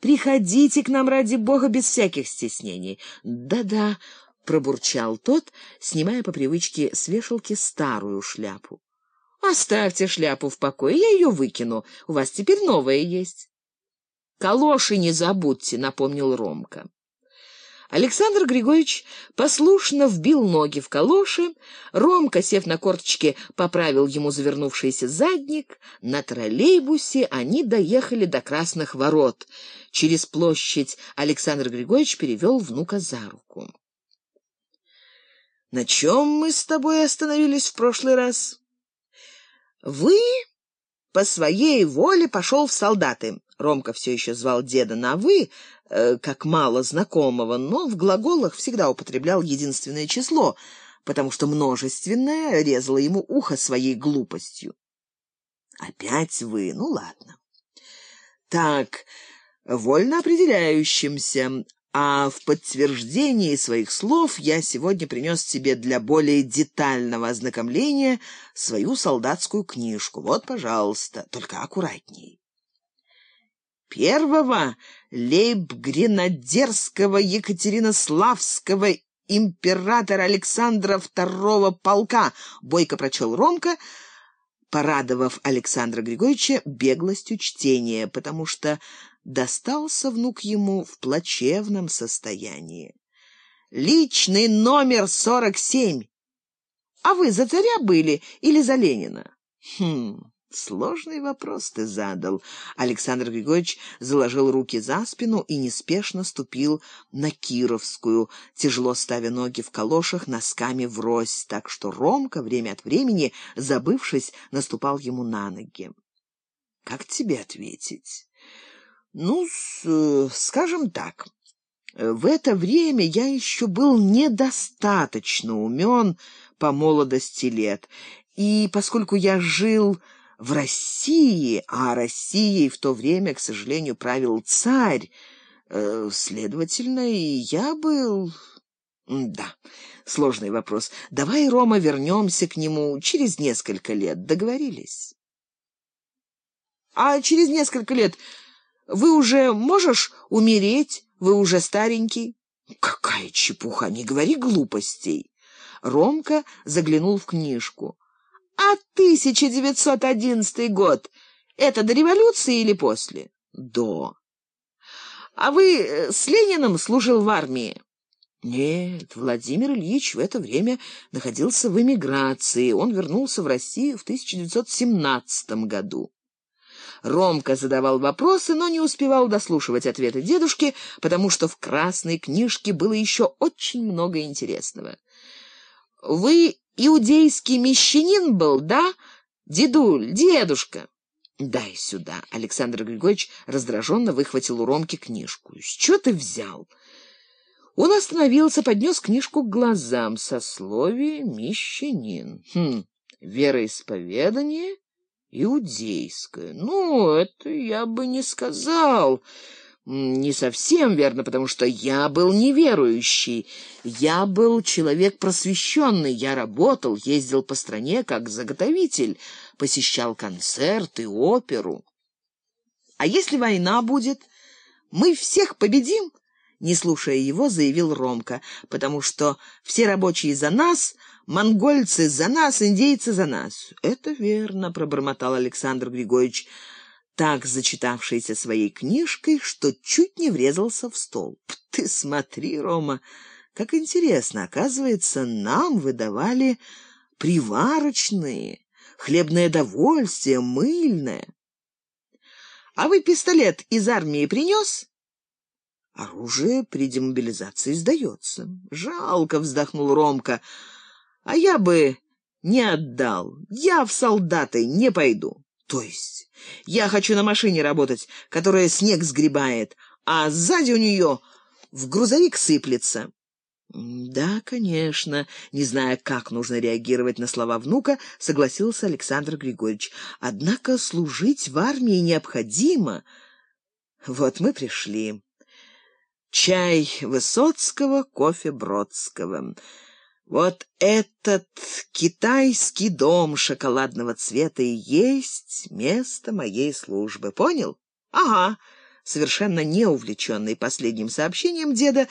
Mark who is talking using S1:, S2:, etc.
S1: Приходите к нам ради бога без всяких стеснений. Да-да, пробурчал тот, снимая по привычке с вешалки старую шляпу. Оставьте шляпу в покое, я ее выкину. У вас теперь новая есть. Калоши не забудьте, напомнил Ромка. Александр Григорьевич послушно вбил ноги в калоши, Ромка, сев на корточки, поправил ему завернувшийся задник. На троллейбусе они доехали до Красных ворот. Через площадь Александр Григорьевич перевел внука за руку. «На чем мы с тобой остановились в прошлый раз?» «Вы по своей воле пошел в солдаты». Ромка все еще звал деда на «вы», э, как мало знакомого, но в глаголах всегда употреблял единственное число, потому что множественное резало ему ухо своей глупостью. «Опять вы? Ну, ладно». «Так, вольно определяющимся, а в подтверждении своих слов я сегодня принес тебе для более детального ознакомления свою солдатскую книжку. Вот, пожалуйста, только аккуратней. Первого лейб-гренадерского Екатеринославского императора Александра II полка, бойко прочел Ромка, порадовав Александра Григорьевича беглостью чтения, потому что достался внук ему в плачевном состоянии. Личный номер сорок семь. А вы за царя были или за Ленина? Хм, сложный вопрос ты задал. Александр Григорьевич заложил руки за спину и неспешно ступил на Кировскую, тяжело ставя ноги в калошах носками врозь, так что Ромка время от времени, забывшись, наступал ему на ноги. Как тебе ответить? Ну, э, скажем так, в это время я еще был недостаточно умен по молодости лет, и поскольку я жил в России, а Россией в то время, к сожалению, правил царь, э, следовательно, и я был... Да, сложный вопрос. Давай, Рома, вернемся к нему через несколько лет. Договорились? А через несколько лет вы уже можешь умереть, вы уже старенький. Какая чепуха, не говори глупостей. Ромка заглянул в книжку. А 1911 год это до революции или после? До. А вы э, с Лениным служил в армии? Нет, Владимир Ильич в это время находился в эмиграции. Он вернулся в Россию в 1917 году. Ромка задавал вопросы, но не успевал дослушивать ответы дедушки, потому что в красной книжке было еще очень много интересного. «Вы иудейский мещанин был, да? Дедуль, дедушка!» «Дай сюда!» — Александр Григорьевич раздраженно выхватил у Ромки книжку. «С чего ты взял?» Он остановился, поднес книжку к глазам. Сословие мещанин. Хм, вероисповедание Иудейская. Ну, это я бы не сказал. Не совсем верно, потому что я был неверующий. Я был человек просвещенный. Я работал, ездил по стране как заготовитель, посещал концерты, оперу. А если война будет, мы всех победим? Не слушая его, заявил Ромка, потому что все рабочие за нас, монгольцы за нас, индейцы за нас. Это верно, пробормотал Александр Григорьевич, так зачитавшийся своей книжкой, что чуть не врезался в стол. Ты смотри, Рома, как интересно, оказывается, нам выдавали приварочные, хлебное довольствие, мыльное. А вы пистолет из армии принес? Оружие при демобилизации сдается. Жалко, вздохнул Ромка. А я бы не отдал. Я в солдаты не пойду. То есть я хочу на машине работать, которая снег сгребает, а сзади у нее в грузовик сыплется. Да, конечно, не зная, как нужно реагировать на слова внука, согласился Александр Григорьевич. Однако служить в армии необходимо. Вот мы пришли. Чай Высоцкого, кофе Бродского. Вот этот китайский дом шоколадного цвета и есть место моей службы. Понял? Ага, Совершенно не увлеченный последним сообщением деда,